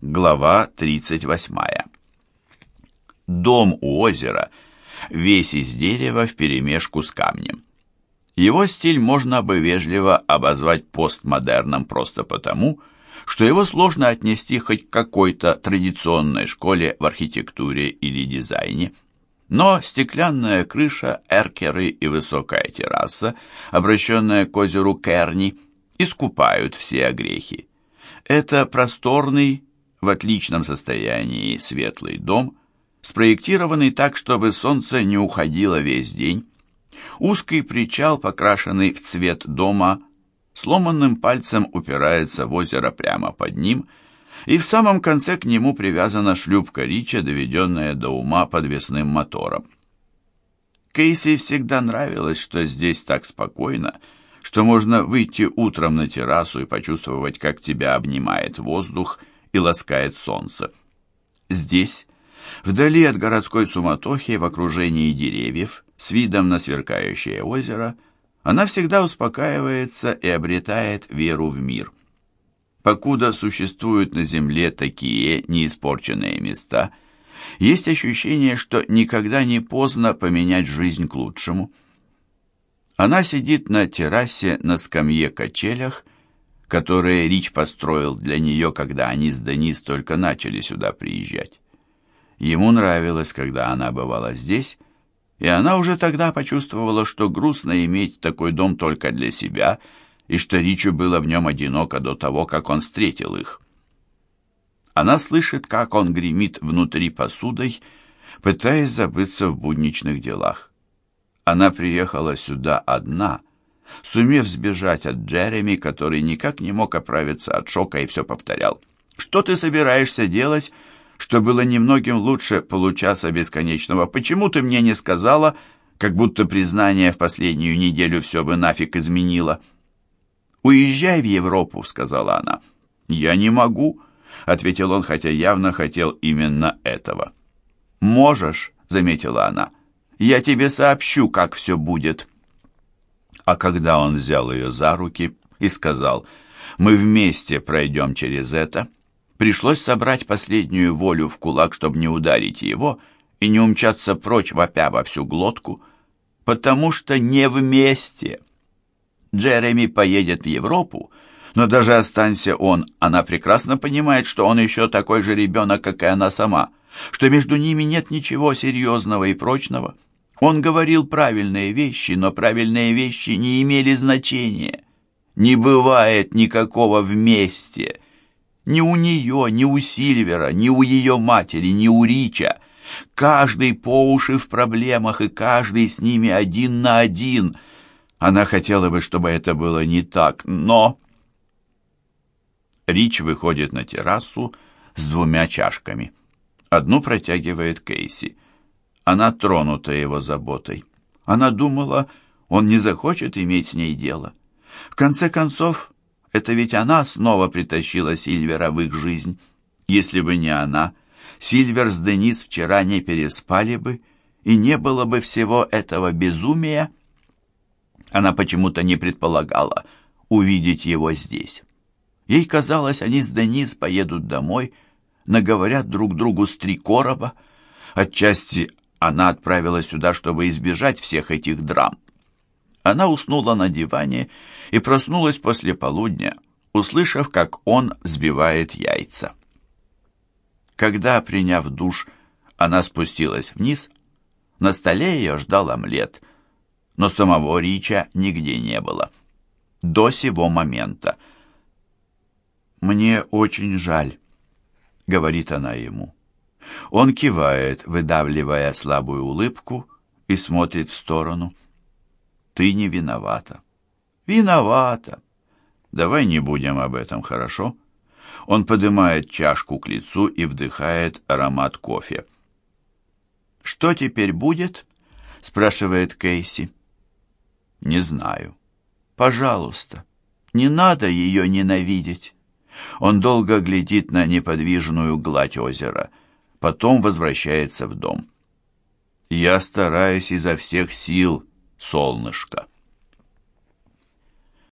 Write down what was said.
Глава 38. Дом у озера весь из дерева вперемешку с камнем. Его стиль можно бы вежливо обозвать постмодерном просто потому, что его сложно отнести хоть к какой-то традиционной школе в архитектуре или дизайне. Но стеклянная крыша, эркеры и высокая терраса, обращенная к озеру Керни, искупают все огрехи. Это просторный, в отличном состоянии светлый дом, спроектированный так, чтобы солнце не уходило весь день. Узкий причал, покрашенный в цвет дома, сломанным пальцем упирается в озеро прямо под ним, и в самом конце к нему привязана шлюпка Рича, доведенная до ума подвесным мотором. Кейси всегда нравилось, что здесь так спокойно, что можно выйти утром на террасу и почувствовать, как тебя обнимает воздух и ласкает солнце. Здесь, вдали от городской суматохи, в окружении деревьев, с видом на сверкающее озеро, она всегда успокаивается и обретает веру в мир. Покуда существуют на земле такие неиспорченные места, есть ощущение, что никогда не поздно поменять жизнь к лучшему. Она сидит на террасе на скамье-качелях которые Рич построил для нее, когда они с Денис только начали сюда приезжать. Ему нравилось, когда она бывала здесь, и она уже тогда почувствовала, что грустно иметь такой дом только для себя, и что Ричу было в нем одиноко до того, как он встретил их. Она слышит, как он гремит внутри посудой, пытаясь забыться в будничных делах. Она приехала сюда одна — сумев сбежать от Джереми, который никак не мог оправиться от шока и все повторял. «Что ты собираешься делать, что было немногим лучше получаса бесконечного? Почему ты мне не сказала, как будто признание в последнюю неделю все бы нафиг изменило?» «Уезжай в Европу», — сказала она. «Я не могу», — ответил он, хотя явно хотел именно этого. «Можешь», — заметила она. «Я тебе сообщу, как все будет». А когда он взял ее за руки и сказал «Мы вместе пройдем через это», пришлось собрать последнюю волю в кулак, чтобы не ударить его и не умчаться прочь, вопя во всю глотку, потому что не вместе. Джереми поедет в Европу, но даже останься он, она прекрасно понимает, что он еще такой же ребенок, как и она сама, что между ними нет ничего серьезного и прочного. Он говорил правильные вещи, но правильные вещи не имели значения. Не бывает никакого вместе. Ни у нее, ни у Сильвера, ни у ее матери, ни у Рича. Каждый по уши в проблемах, и каждый с ними один на один. Она хотела бы, чтобы это было не так, но... Рич выходит на террасу с двумя чашками. Одну протягивает Кейси. Она тронута его заботой. Она думала, он не захочет иметь с ней дело. В конце концов, это ведь она снова притащила Сильвера в их жизнь. Если бы не она, Сильвер с Денис вчера не переспали бы, и не было бы всего этого безумия. Она почему-то не предполагала увидеть его здесь. Ей казалось, они с Денис поедут домой, наговорят друг другу с три короба. Отчасти она отправилась сюда, чтобы избежать всех этих драм. Она уснула на диване и проснулась после полудня, услышав, как он взбивает яйца. Когда, приняв душ, она спустилась вниз, на столе ее ждал омлет, но самого Рича нигде не было. До сего момента. «Мне очень жаль», — говорит она ему. Он кивает, выдавливая слабую улыбку, и смотрит в сторону. «Ты не виновата». «Виновата». «Давай не будем об этом, хорошо?» Он поднимает чашку к лицу и вдыхает аромат кофе. «Что теперь будет?» — спрашивает Кейси. «Не знаю. Пожалуйста, не надо ее ненавидеть». Он долго глядит на неподвижную гладь озера — потом возвращается в дом. «Я стараюсь изо всех сил, солнышко».